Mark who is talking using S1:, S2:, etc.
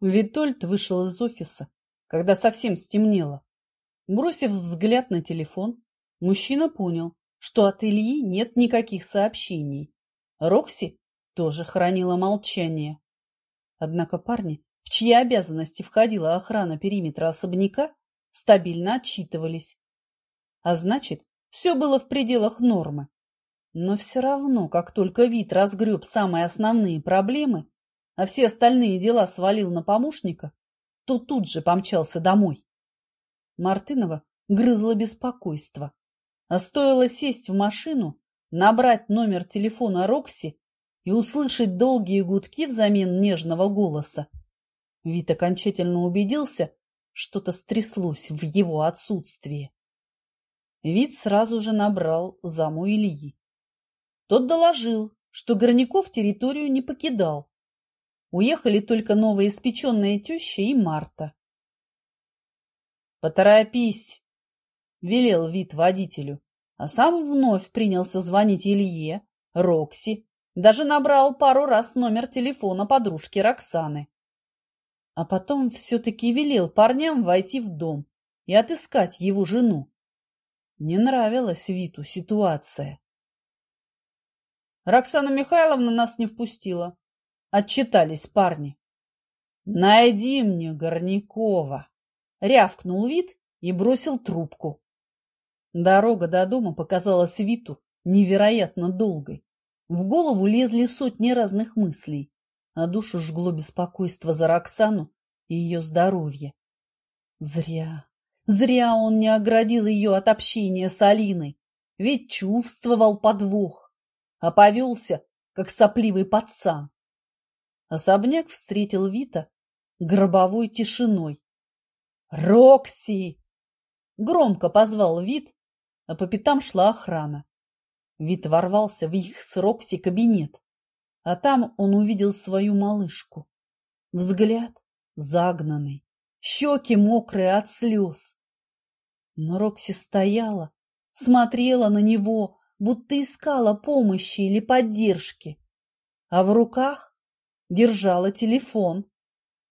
S1: Витольд вышел из офиса, когда совсем стемнело. Бросив взгляд на телефон, мужчина понял, что от Ильи нет никаких сообщений. Рокси тоже хранила молчание. Однако парни, в чьи обязанности входила охрана периметра особняка, стабильно отчитывались. А значит, все было в пределах нормы. Но все равно, как только вид разгреб самые основные проблемы, а все остальные дела свалил на помощника, то тут же помчался домой. Мартынова грызла беспокойство. А стоило сесть в машину, набрать номер телефона Рокси и услышать долгие гудки взамен нежного голоса. Вит окончательно убедился, что-то стряслось в его отсутствии. Вит сразу же набрал заму Ильи. Тот доложил, что Горняков территорию не покидал, Уехали только новоиспеченная теща и Марта. «Поторопись!» – велел вид водителю, а сам вновь принялся звонить Илье, Рокси, даже набрал пару раз номер телефона подружки Роксаны. А потом все-таки велел парням войти в дом и отыскать его жену. Не нравилась Виту ситуация. Роксана Михайловна нас не впустила, Отчитались парни. «Найди мне Горнякова!» Рявкнул вид и бросил трубку. Дорога до дома показалась Виту невероятно долгой. В голову лезли сотни разных мыслей, а душу жгло беспокойство за Роксану и ее здоровье. Зря, зря он не оградил ее от общения с Алиной, ведь чувствовал подвох, а повелся, как сопливый пацан. Особняк встретил Вита гробовой тишиной. «Рокси!» Громко позвал Вит, а по пятам шла охрана. Вит ворвался в их с Рокси кабинет, а там он увидел свою малышку. Взгляд загнанный, щеки мокрые от слез. Но Рокси стояла, смотрела на него, будто искала помощи или поддержки, а в руках держала телефон.